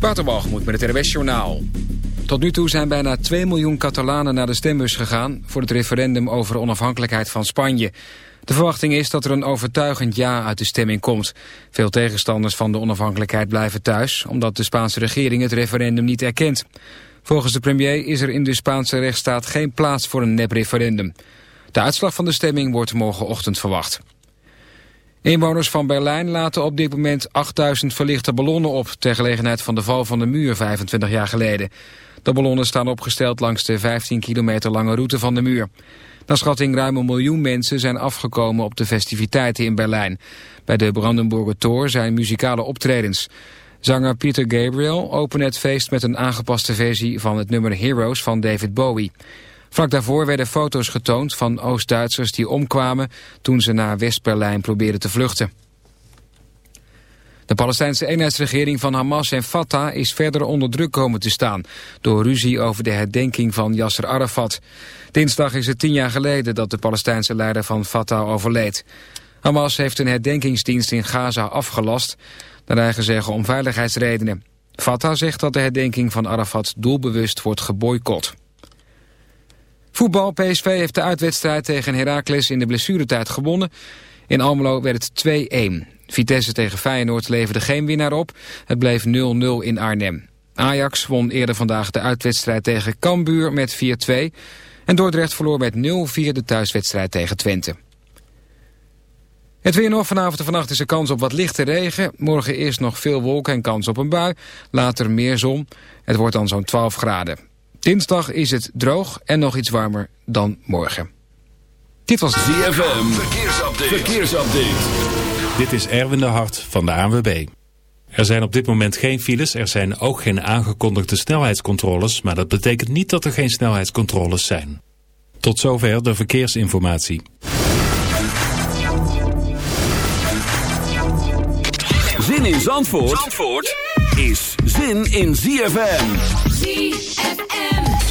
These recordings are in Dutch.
Waterbalgemoed met het RWS Journaal. Tot nu toe zijn bijna 2 miljoen Catalanen naar de stembus gegaan... voor het referendum over onafhankelijkheid van Spanje. De verwachting is dat er een overtuigend ja uit de stemming komt. Veel tegenstanders van de onafhankelijkheid blijven thuis... omdat de Spaanse regering het referendum niet erkent. Volgens de premier is er in de Spaanse rechtsstaat geen plaats voor een nep-referendum. De uitslag van de stemming wordt morgenochtend verwacht. Inwoners van Berlijn laten op dit moment 8000 verlichte ballonnen op... ter gelegenheid van de val van de muur 25 jaar geleden. De ballonnen staan opgesteld langs de 15 kilometer lange route van de muur. Naar schatting ruim een miljoen mensen zijn afgekomen op de festiviteiten in Berlijn. Bij de Brandenburger Tor zijn muzikale optredens. Zanger Peter Gabriel opende het feest met een aangepaste versie van het nummer Heroes van David Bowie. Vlak daarvoor werden foto's getoond van Oost-Duitsers die omkwamen toen ze naar West-Berlijn probeerden te vluchten. De Palestijnse eenheidsregering van Hamas en Fatah is verder onder druk komen te staan door ruzie over de herdenking van Yasser Arafat. Dinsdag is het tien jaar geleden dat de Palestijnse leider van Fatah overleed. Hamas heeft een herdenkingsdienst in Gaza afgelast, naar eigen zeggen om veiligheidsredenen. Fatah zegt dat de herdenking van Arafat doelbewust wordt geboycott. Voetbal PSV heeft de uitwedstrijd tegen Heracles in de blessuretijd gewonnen. In Almelo werd het 2-1. Vitesse tegen Feyenoord leverde geen winnaar op. Het bleef 0-0 in Arnhem. Ajax won eerder vandaag de uitwedstrijd tegen Cambuur met 4-2. En Dordrecht verloor met 0-4 de thuiswedstrijd tegen Twente. Het weer nog vanavond en vannacht is er kans op wat lichte regen. Morgen eerst nog veel wolken en kans op een bui. Later meer zon. Het wordt dan zo'n 12 graden. Dinsdag is het droog en nog iets warmer dan morgen. Dit was ZFM. Verkeersupdate. Verkeersupdate. Dit is Erwin de Hart van de ANWB. Er zijn op dit moment geen files, er zijn ook geen aangekondigde snelheidscontroles... maar dat betekent niet dat er geen snelheidscontroles zijn. Tot zover de verkeersinformatie. Zin in Zandvoort, Zandvoort is zin in ZFM. ZFM.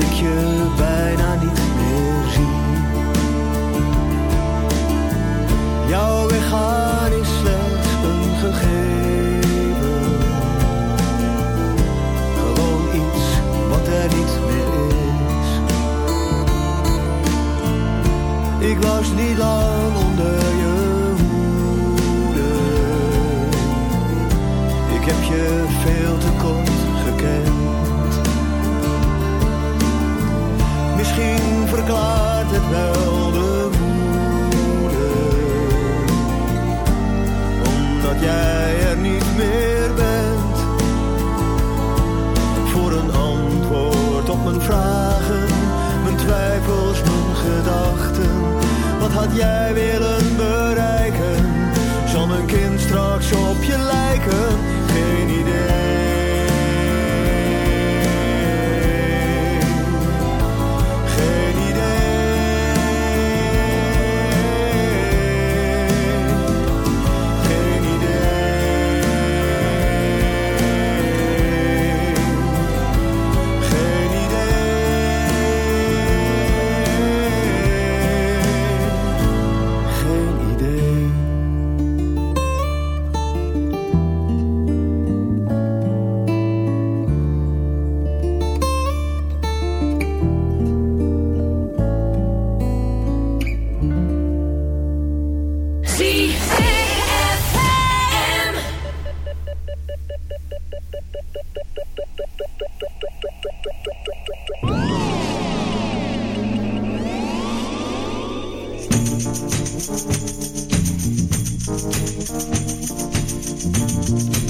Ik je bijna niet meer zie. Jouw weggaan is slechts een gegeven, gewoon iets wat er niet meer is. Ik was niet lang onder je hoede. Ik heb je veel te kort Misschien verklaart het wel de woede. Omdat jij er niet meer bent. Voor een antwoord op mijn vragen, mijn twijfels, mijn gedachten. Wat had jij willen bereiken? Zal mijn kind straks op je lijken? Geen idee. Música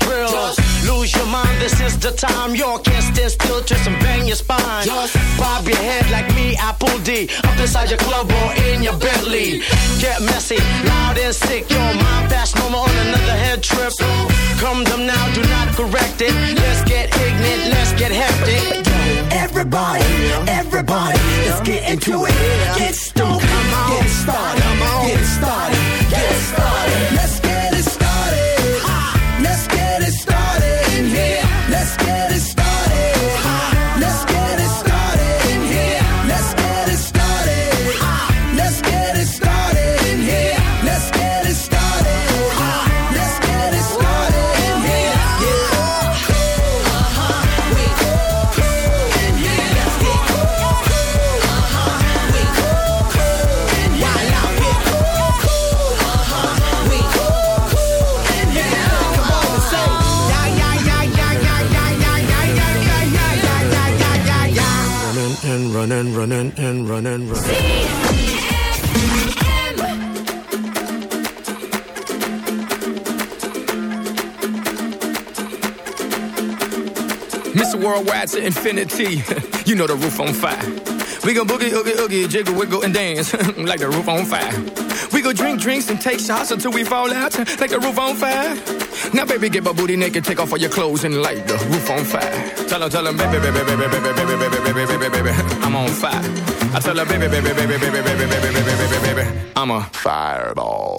bug. Lose your mind, this is the time. You can't stand still, twist and bang your spine. Bob your head like me, Apple D. Up inside your club or in your Bentley. Get messy, loud and sick. Your mind fast, no more on another head trip. Come them now, do not correct it. Let's get ignorant, let's get hectic. Everybody, everybody, let's get into it. Get stoked, running, running, and running, running. Mr. Worldwide to infinity. you know the roof on fire. We go boogie, oogie, oogie, jiggle, wiggle, and dance like the roof on fire. We go drink drinks and take shots until we fall out like the roof on fire. Now, baby, get my booty naked, take off all your clothes and light the roof on fire. Tell her, tell her, baby, baby, baby, baby, baby, baby, baby, baby, baby, baby, I'm on fire. I tell her, baby, baby, baby, baby, baby, baby, baby, baby, baby, baby, I'm a fireball.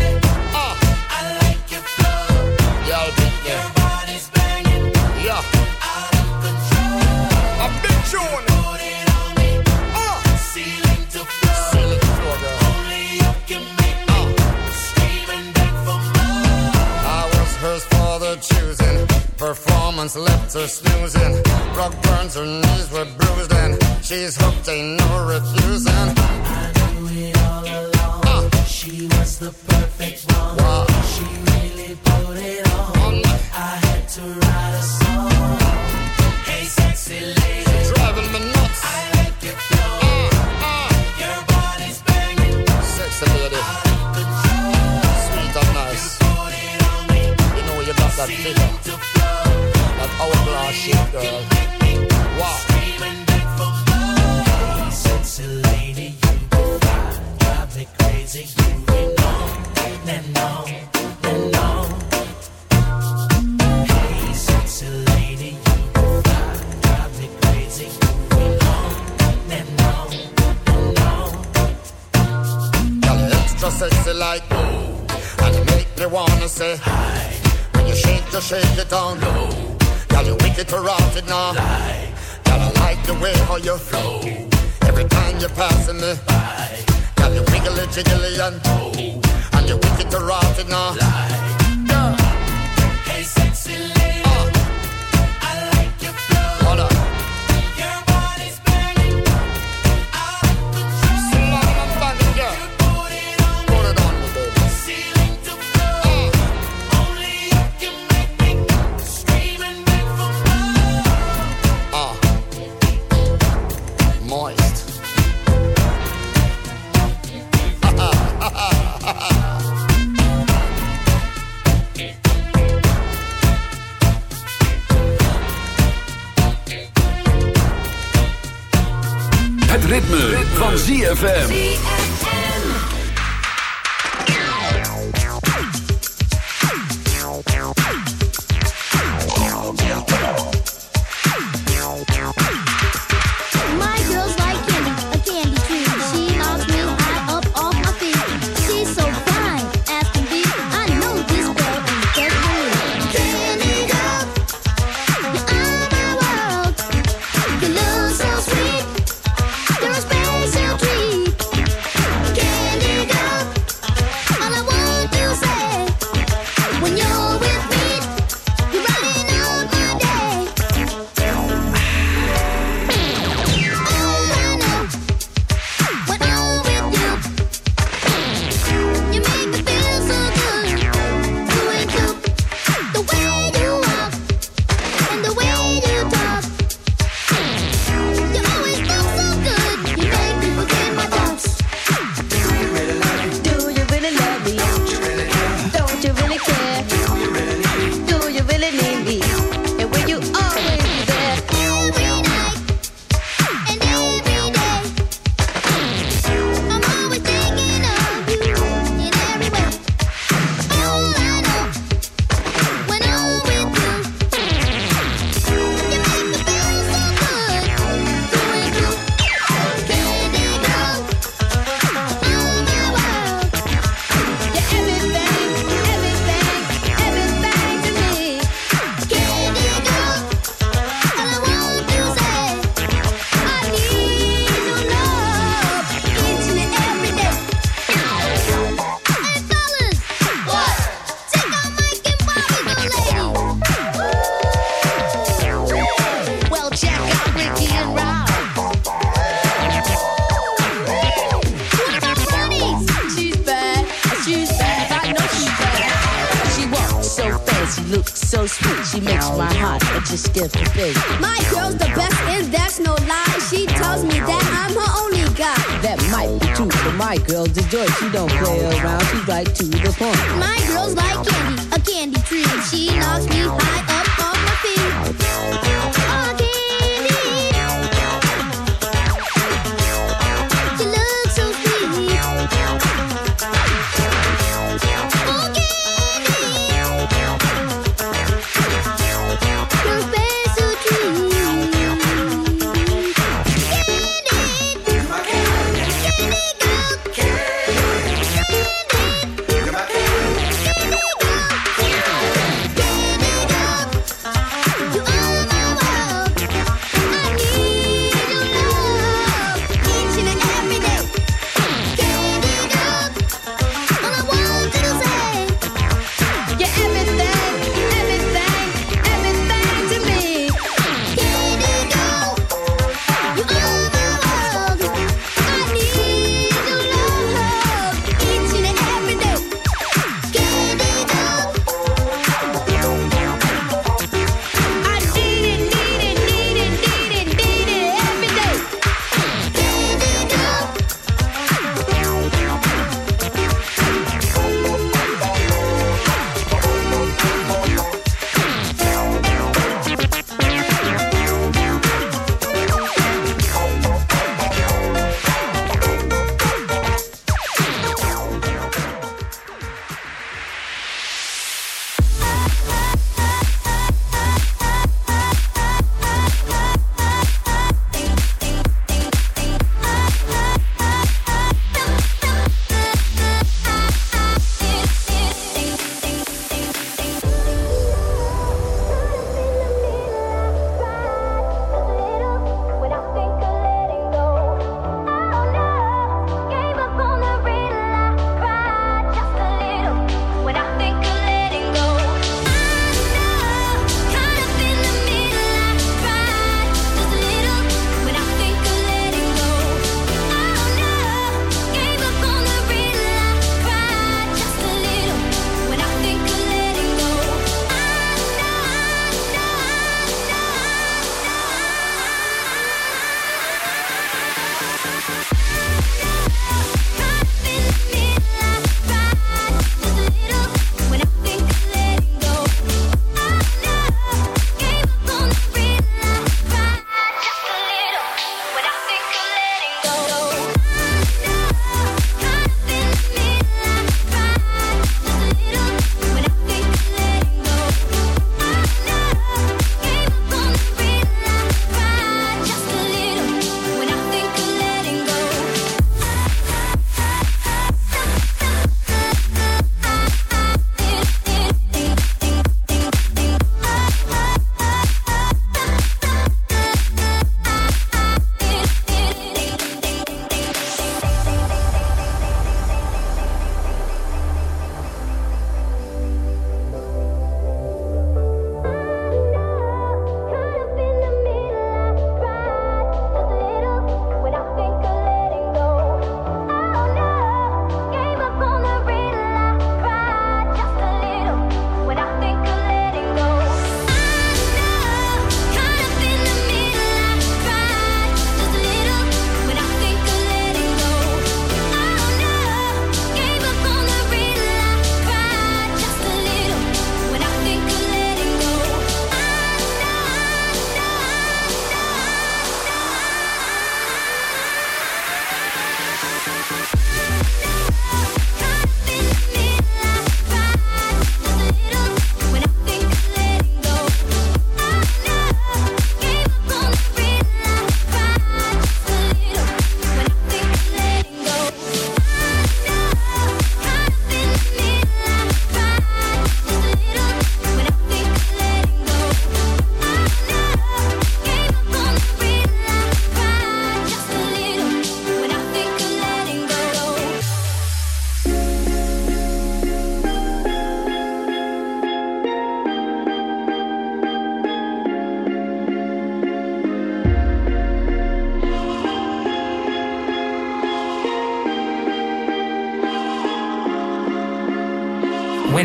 Performance left her snoozing. Rug burns, her knees were bruised, and she's hooked, ain't no refusing. I knew it all along. She was the perfect one. Wow. She really put it on. I had to write a song. Hey, sexy lady. Driving me nuts. I like your flow. Uh, uh. Your body's banging. Sexy lady. Out of control. Sweet and nice. Put it on me. You know you got that figure. That hourglass shape, girl. Crazy. Ain't on and. Hey, sexy lady, you go fly. Drive me crazy. Extra sexy like and you make me wanna say hi. When you shake, you shake it down low. Girl, you wicked now. Like the way how you flow. Every time you're passing me by. Wiggly jiggly and oh, and you wicked to rot it now. Girl, Hey, sexy lady, uh, I like your flow. hold on. ZFM.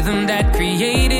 rhythm that created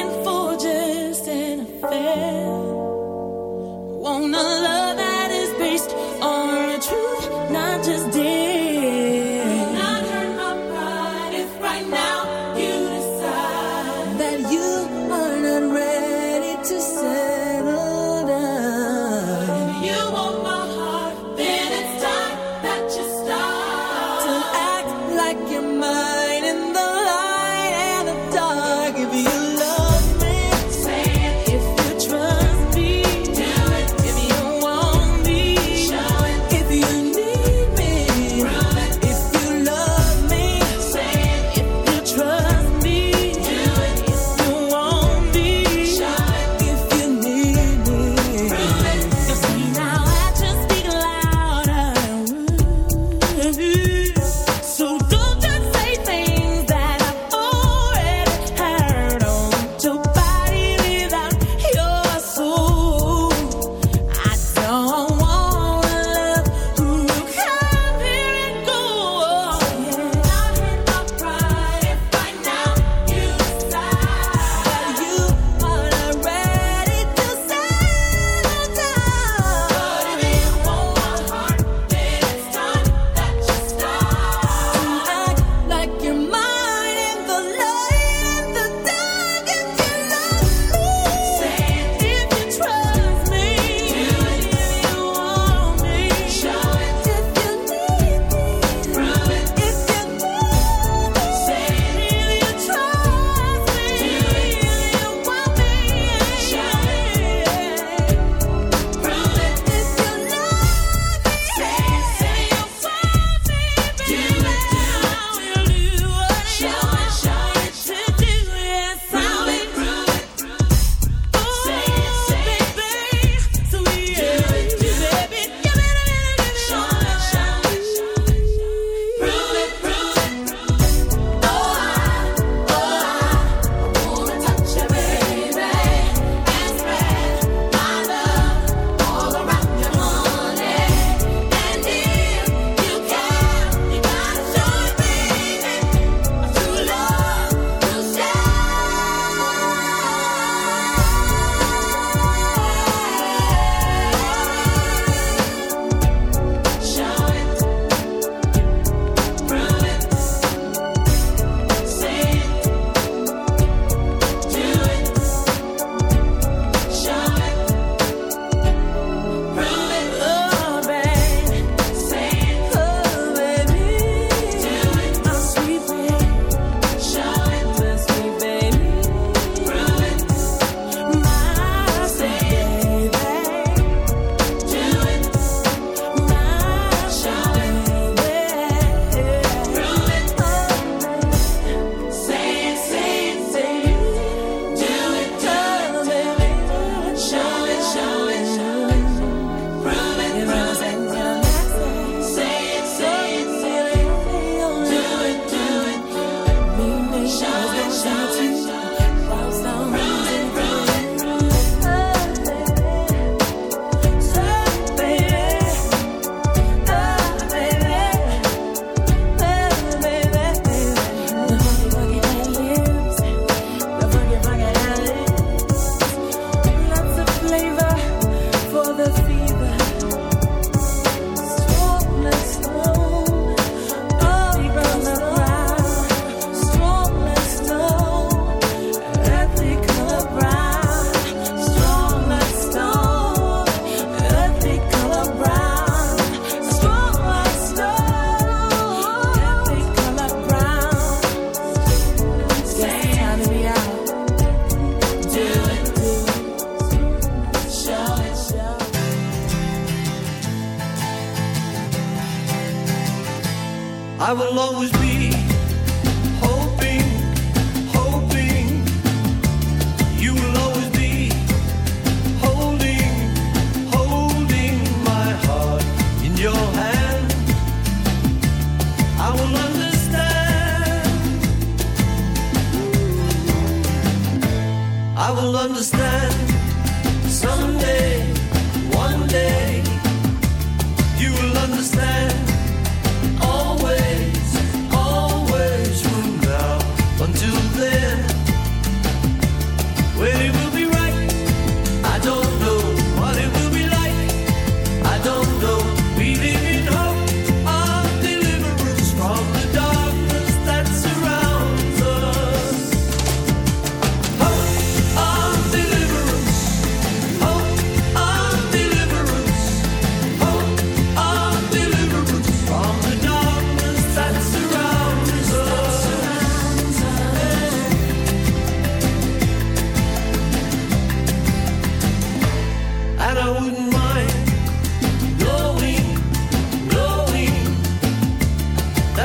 looking for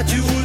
you